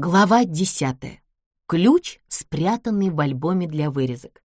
Глава десятая. Ключ, спрятанный в альбоме для вырезок.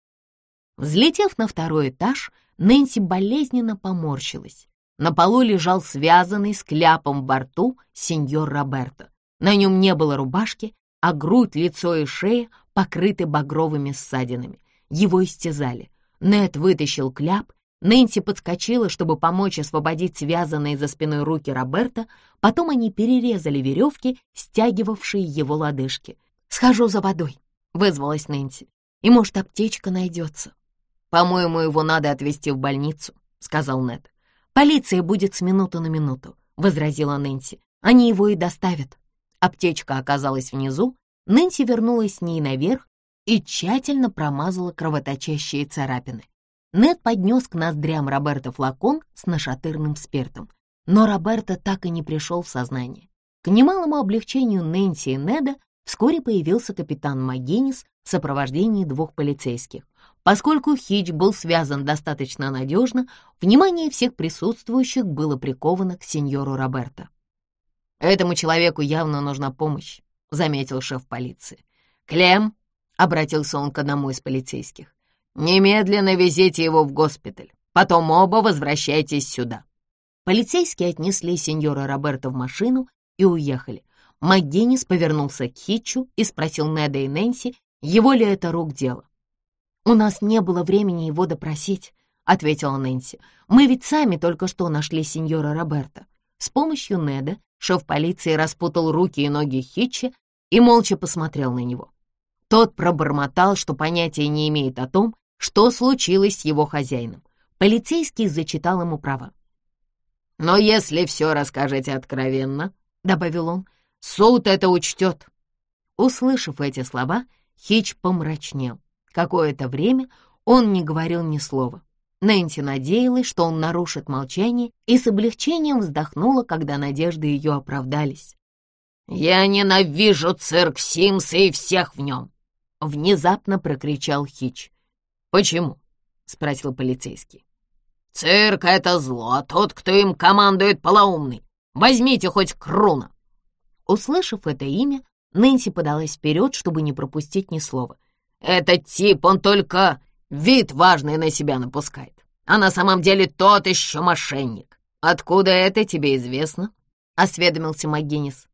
Взлетев на второй этаж, Нэнси болезненно поморщилась. На полу лежал связанный с кляпом во рту сеньор Роберто. На нем не было рубашки, а грудь, лицо и шея покрыты багровыми ссадинами. Его истязали. Нед вытащил кляп Нэнси подскочила, чтобы помочь освободить связанные за спиной руки Роберта, потом они перерезали веревки, стягивавшие его лодыжки. «Схожу за водой», — вызвалась Нэнси, — «и, может, аптечка найдется». «По-моему, его надо отвезти в больницу», — сказал Нед. «Полиция будет с минуты на минуту», — возразила Нэнси. «Они его и доставят». Аптечка оказалась внизу, Нэнси вернулась с ней наверх и тщательно промазала кровоточащие царапины. Нед поднес к ноздрям Роберта флакон с нашатырным спиртом, но Роберта так и не пришел в сознание. К немалому облегчению Нэнси и Неда вскоре появился капитан МcГиннис в сопровождении двух полицейских. Поскольку Хич был связан достаточно надежно, внимание всех присутствующих было приковано к сеньору Роберто. «Этому человеку явно нужна помощь», — заметил шеф полиции. «Клем», — обратился он к одному из полицейских, «Немедленно везите его в госпиталь. Потом оба возвращайтесь сюда». Полицейские отнесли сеньора Роберта в машину и уехали. МакГиннис повернулся к Хитчу и спросил Неда и Нэнси, его ли это рук дело. «У нас не было времени его допросить», — ответила Нэнси. «Мы ведь сами только что нашли сеньора Роберта». С помощью Неда шеф полиции распутал руки и ноги Хитча и молча посмотрел на него. Тот пробормотал, что понятия не имеет о том, что случилось с его хозяином. Полицейский зачитал ему права. «Но если все расскажете откровенно», — добавил он, — «суд это учтет». Услышав эти слова, Хич помрачнел. Какое-то время он не говорил ни слова. Нэнси надеялась, что он нарушит молчание, и с облегчением вздохнула, когда надежды ее оправдались. «Я ненавижу цирк Симса и всех в нем!» — внезапно прокричал Хич. «Почему?» — спросил полицейский. «Цирк — это зло, а тот, кто им командует, полоумный. Возьмите хоть Круна!» Услышав это имя, Нэнси подалась вперед, чтобы не пропустить ни слова. «Этот тип, он только вид важный на себя напускает, а на самом деле тот еще мошенник. Откуда это тебе известно?» — осведомился МакГиннис.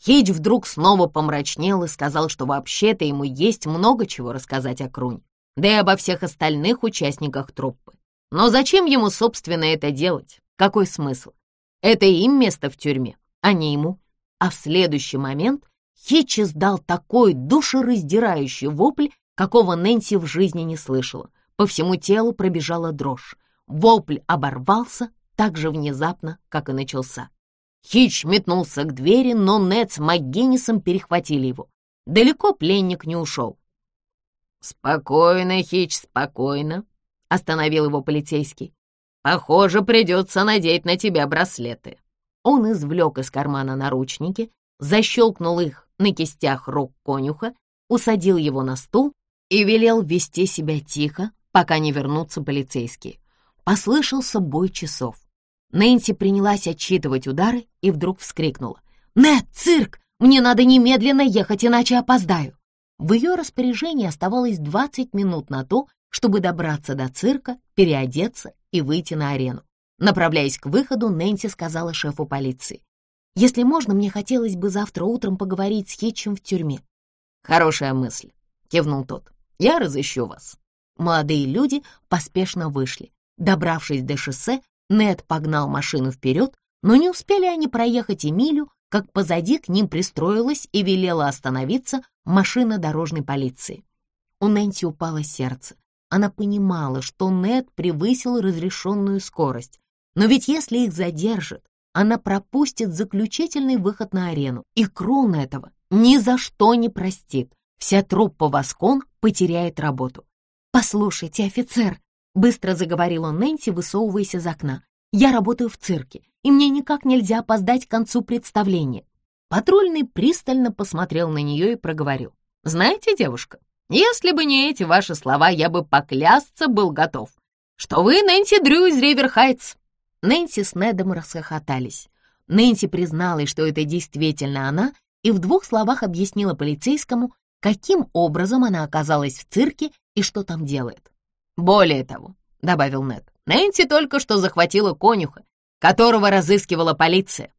Хидж вдруг снова помрачнел и сказал, что вообще-то ему есть много чего рассказать о Круне да и обо всех остальных участниках труппы. Но зачем ему, собственно, это делать? Какой смысл? Это им место в тюрьме, а не ему. А в следующий момент Хитч издал такой душераздирающий вопль, какого Нэнси в жизни не слышала. По всему телу пробежала дрожь. Вопль оборвался так же внезапно, как и начался. Хитч метнулся к двери, но Нед с МакГиннисом перехватили его. Далеко пленник не ушел. «Спокойно, Хич, спокойно», — остановил его полицейский. «Похоже, придется надеть на тебя браслеты». Он извлек из кармана наручники, защелкнул их на кистях рук конюха, усадил его на стул и велел вести себя тихо, пока не вернутся полицейские. Послышался бой часов. Нэнси принялась отчитывать удары и вдруг вскрикнула. «Нет, цирк! Мне надо немедленно ехать, иначе опоздаю!» В ее распоряжении оставалось 20 минут на то, чтобы добраться до цирка, переодеться и выйти на арену. Направляясь к выходу, Нэнси сказала шефу полиции. «Если можно, мне хотелось бы завтра утром поговорить с Хитчем в тюрьме». «Хорошая мысль», — кивнул тот. «Я разыщу вас». Молодые люди поспешно вышли. Добравшись до шоссе, Нед погнал машину вперед, но не успели они проехать и как позади к ним пристроилась и велела остановиться машина дорожной полиции. У Нэнси упало сердце. Она понимала, что Нед превысил разрешенную скорость. Но ведь если их задержат, она пропустит заключительный выход на арену, и Крон этого ни за что не простит. Вся труппа Воскон потеряет работу. «Послушайте, офицер», — быстро заговорила Нэнси, высовываясь из окна, «я работаю в цирке, и мне никак нельзя опоздать к концу представления. Патрульный пристально посмотрел на нее и проговорил. «Знаете, девушка, если бы не эти ваши слова, я бы поклясться был готов, что вы Нэнси Дрю из Риверхайтс». Нэнси с Недом расхохотались. Нэнси призналась, что это действительно она, и в двух словах объяснила полицейскому, каким образом она оказалась в цирке и что там делает. «Более того», — добавил Нед, — «Нэнси только что захватила конюха, которого разыскивала полиция».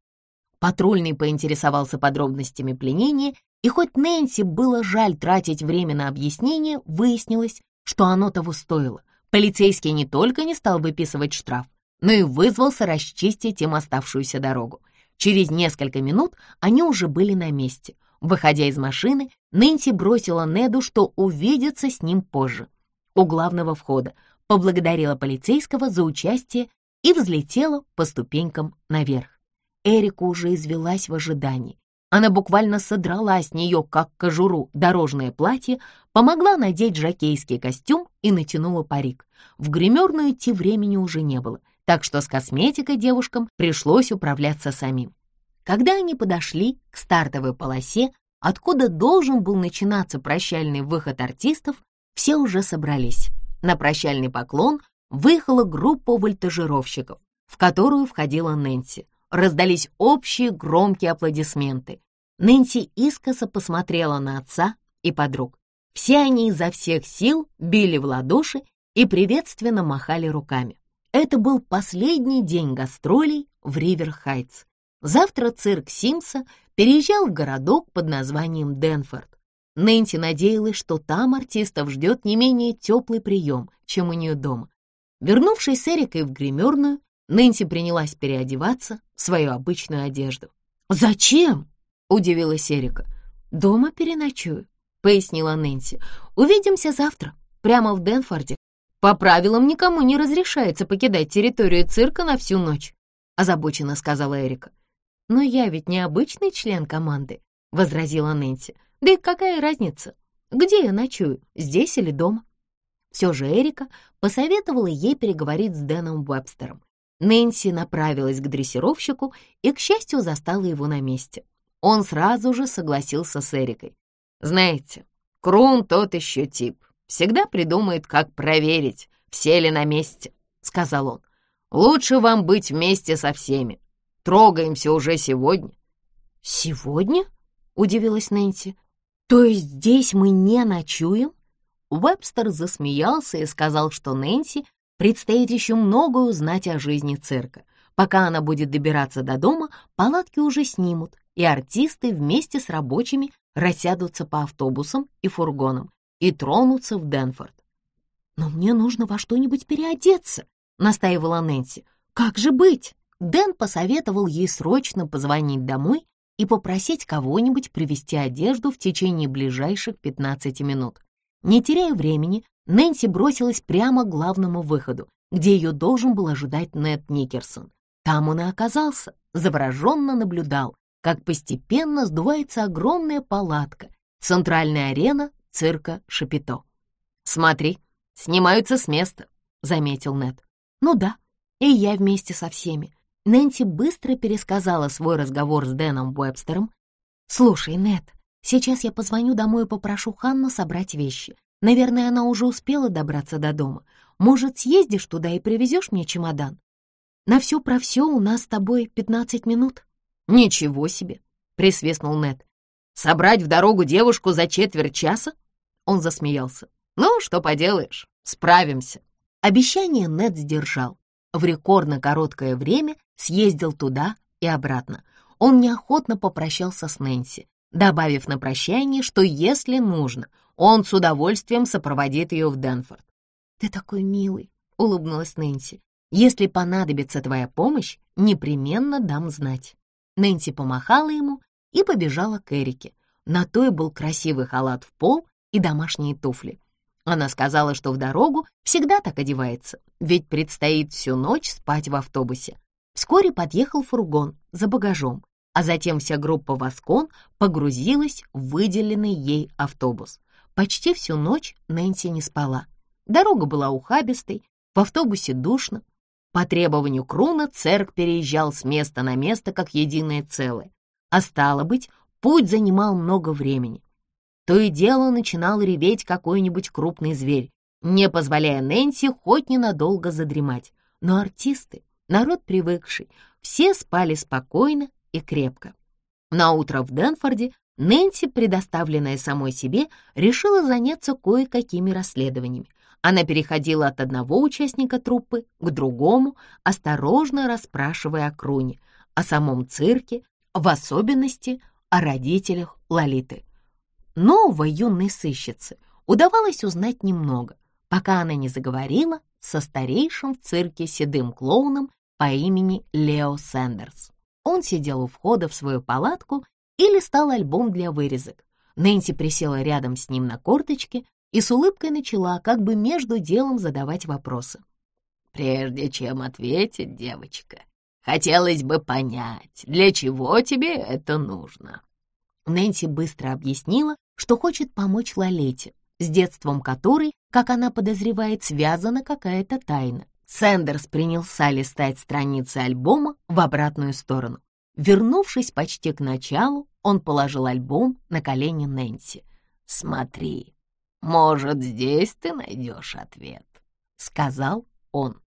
Патрульный поинтересовался подробностями пленения, и хоть Нэнси было жаль тратить время на объяснение, выяснилось, что оно того стоило. Полицейский не только не стал выписывать штраф, но и вызвался расчистить им оставшуюся дорогу. Через несколько минут они уже были на месте. Выходя из машины, Нэнси бросила Неду, что увидится с ним позже. У главного входа поблагодарила полицейского за участие и взлетела по ступенькам наверх. Эрика уже извелась в ожидании. Она буквально содрала с нее, как кожуру, дорожное платье, помогла надеть жакейский костюм и натянула парик. В гримерную идти времени уже не было, так что с косметикой девушкам пришлось управляться самим. Когда они подошли к стартовой полосе, откуда должен был начинаться прощальный выход артистов, все уже собрались. На прощальный поклон выехала группа вольтажировщиков, в которую входила Нэнси раздались общие громкие аплодисменты. Нэнси искоса посмотрела на отца и подруг. Все они изо всех сил били в ладоши и приветственно махали руками. Это был последний день гастролей в Ривер-Хайтс. Завтра цирк Симса переезжал в городок под названием Денфорд. Нэнси надеялась, что там артистов ждет не менее теплый прием, чем у нее дома. Вернувшись с Эрикой в гримерную, Нэнси принялась переодеваться в свою обычную одежду. «Зачем?» — удивилась Эрика. «Дома переночую», — пояснила Нэнси. «Увидимся завтра, прямо в Денфорде. По правилам никому не разрешается покидать территорию цирка на всю ночь», — озабоченно сказала Эрика. «Но я ведь не обычный член команды», — возразила Нэнси. «Да и какая разница, где я ночую, здесь или дома?» Все же Эрика посоветовала ей переговорить с Дэном Уэбстером. Нэнси направилась к дрессировщику и, к счастью, застала его на месте. Он сразу же согласился с Эрикой. «Знаете, Крун тот еще тип. Всегда придумает, как проверить, все ли на месте», — сказал он. «Лучше вам быть вместе со всеми. Трогаемся уже сегодня». «Сегодня?» — удивилась Нэнси. «То есть здесь мы не ночуем?» Вебстер засмеялся и сказал, что Нэнси Предстоит еще многое узнать о жизни цирка. Пока она будет добираться до дома, палатки уже снимут, и артисты вместе с рабочими рассядутся по автобусам и фургонам и тронутся в Денфорд. «Но мне нужно во что-нибудь переодеться», — настаивала Нэнси. «Как же быть?» Дэн посоветовал ей срочно позвонить домой и попросить кого-нибудь привезти одежду в течение ближайших 15 минут. Не теряя времени, Нэнси бросилась прямо к главному выходу, где ее должен был ожидать Нед Никерсон. Там он и оказался, завороженно наблюдал, как постепенно сдувается огромная палатка, центральная арена цирка Шапито. «Смотри, снимаются с места», — заметил Нед. «Ну да, и я вместе со всеми». Нэнси быстро пересказала свой разговор с Дэном Уэбстером. «Слушай, Нед, сейчас я позвоню домой и попрошу Ханну собрать вещи. Наверное, она уже успела добраться до дома. Может, съездишь туда и привезешь мне чемодан? На все про все у нас с тобой пятнадцать минут». «Ничего себе!» — присвистнул Нед. «Собрать в дорогу девушку за четверть часа?» Он засмеялся. «Ну, что поделаешь, справимся». Обещание Нед сдержал. В рекордно короткое время съездил туда и обратно. Он неохотно попрощался с Нэнси, добавив на прощание, что если нужно, он с удовольствием сопроводит ее в Денфорд. «Ты такой милый», — улыбнулась Нэнси. «Если понадобится твоя помощь, непременно дам знать». Нэнси помахала ему и побежала к Эрике. На той был красивый халат в пол и домашние туфли. Она сказала, что в дорогу всегда так одевается, ведь предстоит всю ночь спать в автобусе. Вскоре подъехал фургон за багажом, а затем вся группа «Воскон» погрузилась в выделенный ей автобус. Почти всю ночь Нэнси не спала. Дорога была ухабистой, в автобусе душно. По требованию Круна церк переезжал с места на место как единое целое. А стало быть, путь занимал много времени. То и дело начинал реветь какой-нибудь крупный зверь, не позволяя Нэнси хоть ненадолго задремать. Но артисты, народ привыкший, все спали спокойно и крепко. На утро в Денфорде Нэнси, предоставленная самой себе, решила заняться кое-какими расследованиями. Она переходила от одного участника труппы к другому, осторожно расспрашивая о Круне, о самом цирке, в особенности о родителях Лолиты. Новой юной сыщице удавалось узнать немного, пока она не заговорила со старейшим в цирке седым клоуном по имени Лео Сэндерс. Он сидел у входа в свою палатку и листал альбом для вырезок. Нэнси присела рядом с ним на корточке и с улыбкой начала как бы между делом задавать вопросы. «Прежде чем ответить, девочка, хотелось бы понять, для чего тебе это нужно?» Нэнси быстро объяснила, что хочет помочь Лолете, с детством которой, как она подозревает, связана какая-то тайна. Сэндерс принялся листать страницы альбома в обратную сторону. Вернувшись почти к началу, он положил альбом на колени Нэнси. «Смотри, может, здесь ты найдешь ответ», — сказал он.